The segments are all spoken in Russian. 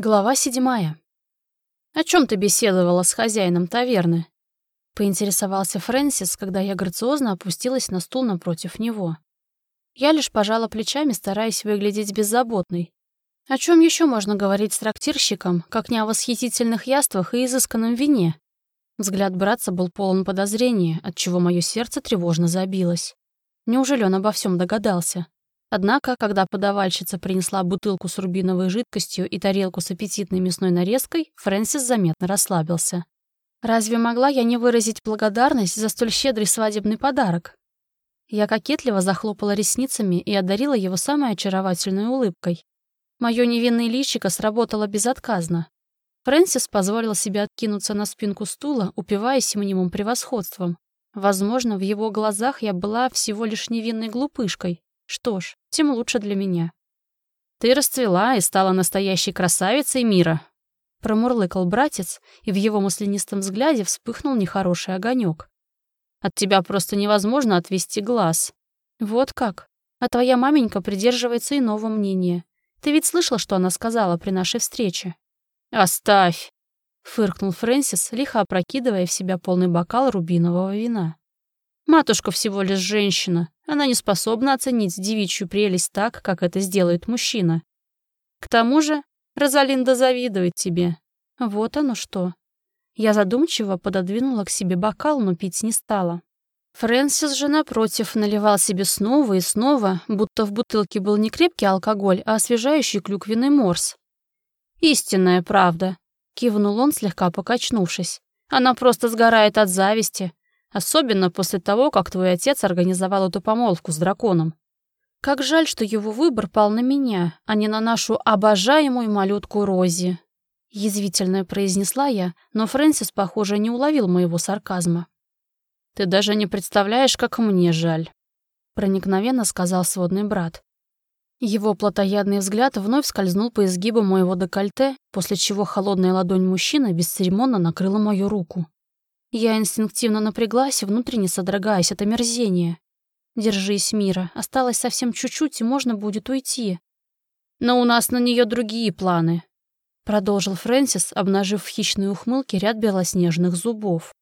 Глава седьмая. «О чем ты беседовала с хозяином таверны?» — поинтересовался Фрэнсис, когда я грациозно опустилась на стул напротив него. Я лишь пожала плечами, стараясь выглядеть беззаботной. О чем еще можно говорить с трактирщиком, как не о восхитительных яствах и изысканном вине? Взгляд братца был полон подозрения, отчего мое сердце тревожно забилось. Неужели он обо всем догадался? Однако, когда подавальщица принесла бутылку с рубиновой жидкостью и тарелку с аппетитной мясной нарезкой, Фрэнсис заметно расслабился. Разве могла я не выразить благодарность за столь щедрый свадебный подарок? Я кокетливо захлопала ресницами и одарила его самой очаровательной улыбкой. Моё невинное личико сработало безотказно. Фрэнсис позволил себе откинуться на спинку стула, упиваясь минимум превосходством. Возможно, в его глазах я была всего лишь невинной глупышкой, что ж, тем лучше для меня. «Ты расцвела и стала настоящей красавицей мира», — промурлыкал братец, и в его маслянистом взгляде вспыхнул нехороший огонек. «От тебя просто невозможно отвести глаз». «Вот как? А твоя маменька придерживается иного мнения. Ты ведь слышала, что она сказала при нашей встрече?» «Оставь!» — фыркнул Фрэнсис, лихо опрокидывая в себя полный бокал рубинового вина. Матушка всего лишь женщина. Она не способна оценить девичью прелесть так, как это сделает мужчина. К тому же Розалинда завидует тебе. Вот оно что. Я задумчиво пододвинула к себе бокал, но пить не стала. Фрэнсис же, напротив, наливал себе снова и снова, будто в бутылке был не крепкий алкоголь, а освежающий клюквенный морс. «Истинная правда», — кивнул он, слегка покачнувшись. «Она просто сгорает от зависти. Особенно после того, как твой отец организовал эту помолвку с драконом. Как жаль, что его выбор пал на меня, а не на нашу обожаемую малютку Рози. Язвительно произнесла я, но Фрэнсис, похоже, не уловил моего сарказма. «Ты даже не представляешь, как мне жаль», — проникновенно сказал сводный брат. Его плотоядный взгляд вновь скользнул по изгибу моего декольте, после чего холодная ладонь мужчины бесцеремонно накрыла мою руку. Я инстинктивно напряглась, внутренне содрогаясь от омерзения. «Держись, Мира, осталось совсем чуть-чуть, и можно будет уйти». «Но у нас на нее другие планы», — продолжил Фрэнсис, обнажив в хищной ухмылке ряд белоснежных зубов.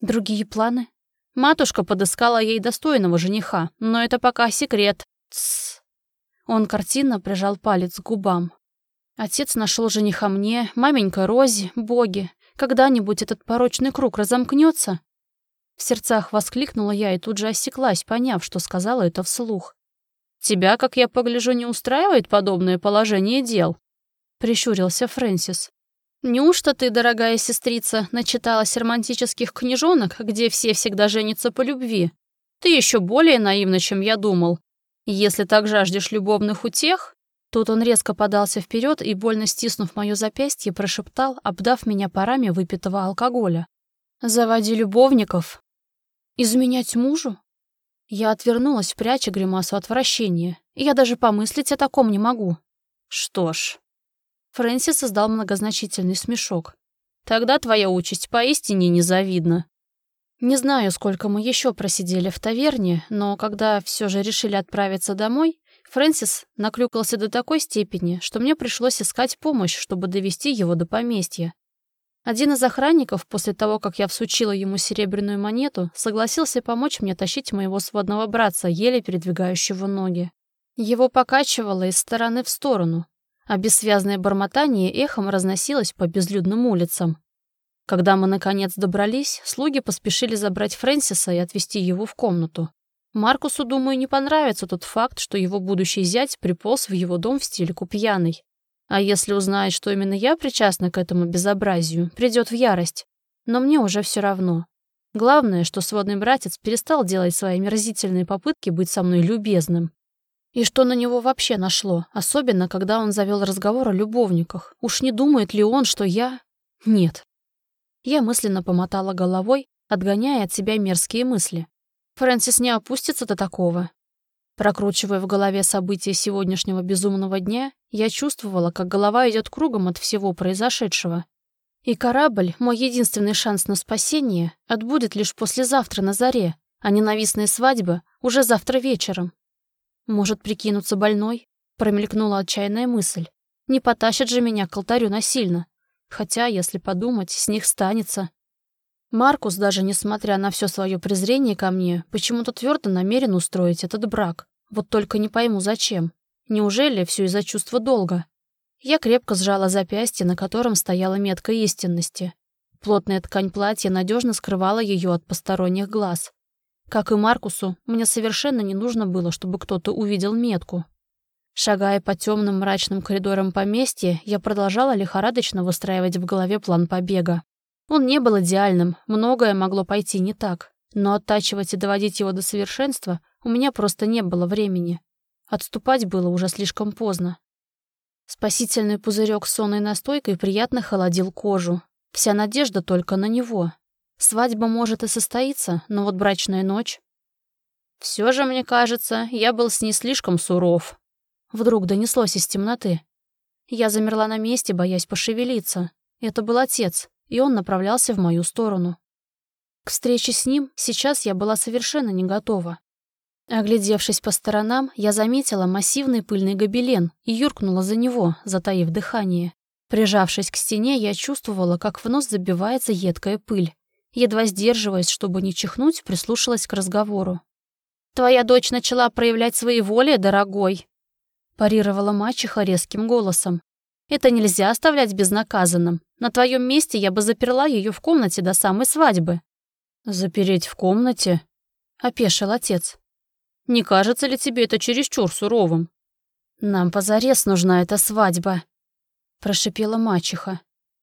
«Другие планы?» Матушка подыскала ей достойного жениха, но это пока секрет. Тссс. Он картинно прижал палец к губам. Отец нашел жениха мне, маменька Рози, боги. Когда-нибудь этот порочный круг разомкнется? В сердцах воскликнула я и тут же осеклась, поняв, что сказала это вслух. «Тебя, как я погляжу, не устраивает подобное положение дел?» — прищурился Фрэнсис. «Неужто ты, дорогая сестрица, начиталась романтических книжонок, где все всегда женятся по любви? Ты еще более наивна, чем я думал. Если так жаждешь любовных утех, Тут он резко подался вперед и, больно стиснув мое запястье, прошептал, обдав меня парами выпитого алкоголя. «Заводи любовников». «Изменять мужу?» Я отвернулась, пряча гримасу отвращения. Я даже помыслить о таком не могу. «Что ж...» Фрэнсис издал многозначительный смешок. «Тогда твоя участь поистине незавидна». Не знаю, сколько мы еще просидели в таверне, но когда все же решили отправиться домой, Фрэнсис наклюкался до такой степени, что мне пришлось искать помощь, чтобы довести его до поместья. Один из охранников, после того, как я всучила ему серебряную монету, согласился помочь мне тащить моего сводного братца, еле передвигающего ноги. Его покачивало из стороны в сторону, а бессвязное бормотание эхом разносилось по безлюдным улицам. Когда мы, наконец, добрались, слуги поспешили забрать Фрэнсиса и отвезти его в комнату. Маркусу, думаю, не понравится тот факт, что его будущий зять приполз в его дом в стильку пьяный. А если узнает, что именно я причастна к этому безобразию, придет в ярость. Но мне уже все равно. Главное, что сводный братец перестал делать свои мерзительные попытки быть со мной любезным. И что на него вообще нашло, особенно когда он завел разговор о любовниках. Уж не думает ли он, что я... Нет. Я мысленно помотала головой, отгоняя от себя мерзкие мысли. Фрэнсис не опустится до такого. Прокручивая в голове события сегодняшнего безумного дня, я чувствовала, как голова идет кругом от всего произошедшего. И корабль, мой единственный шанс на спасение, отбудет лишь послезавтра на заре, а ненавистная свадьба уже завтра вечером. Может, прикинуться больной? Промелькнула отчаянная мысль. Не потащат же меня к алтарю насильно. Хотя, если подумать, с них станется. Маркус, даже несмотря на все свое презрение ко мне, почему-то твердо намерен устроить этот брак. Вот только не пойму, зачем. Неужели все из-за чувства долга? Я крепко сжала запястье, на котором стояла метка истинности. Плотная ткань платья надежно скрывала ее от посторонних глаз. Как и Маркусу, мне совершенно не нужно было, чтобы кто-то увидел метку. Шагая по темным мрачным коридорам поместья, я продолжала лихорадочно выстраивать в голове план побега. Он не был идеальным, многое могло пойти не так, но оттачивать и доводить его до совершенства у меня просто не было времени. Отступать было уже слишком поздно. Спасительный пузырек с сонной настойкой приятно холодил кожу. Вся надежда только на него. Свадьба может и состоится, но вот брачная ночь... Все же, мне кажется, я был с ней слишком суров. Вдруг донеслось из темноты. Я замерла на месте, боясь пошевелиться. Это был отец, и он направлялся в мою сторону. К встрече с ним сейчас я была совершенно не готова. Оглядевшись по сторонам, я заметила массивный пыльный гобелен и юркнула за него, затаив дыхание. Прижавшись к стене, я чувствовала, как в нос забивается едкая пыль. Едва сдерживаясь, чтобы не чихнуть, прислушалась к разговору. «Твоя дочь начала проявлять свои воли, дорогой!» парировала мачеха резким голосом. «Это нельзя оставлять безнаказанным. На твоем месте я бы заперла ее в комнате до самой свадьбы». «Запереть в комнате?» — опешил отец. Не кажется ли тебе это чересчур суровым?» «Нам позарез нужна эта свадьба», — прошипела мачеха.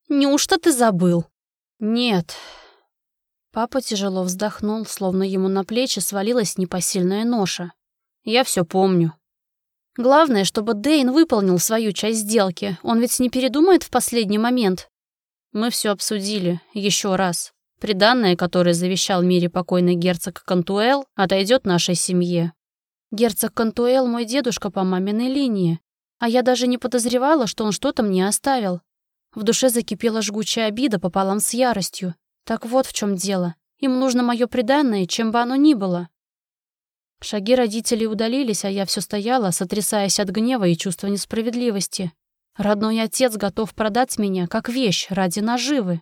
«Неужто ты забыл?» «Нет». Папа тяжело вздохнул, словно ему на плечи свалилась непосильная ноша. «Я все помню». «Главное, чтобы Дейн выполнил свою часть сделки. Он ведь не передумает в последний момент». «Мы все обсудили. Еще раз. Приданное, которое завещал мире покойный герцог Кантуэл, отойдет нашей семье. Герцог Кантуэл мой дедушка по маминой линии, а я даже не подозревала, что он что-то мне оставил. В душе закипела жгучая обида пополам с яростью. Так вот в чем дело. Им нужно мое приданное, чем бы оно ни было. Шаги родителей удалились, а я все стояла, сотрясаясь от гнева и чувства несправедливости. Родной отец готов продать меня, как вещь, ради наживы.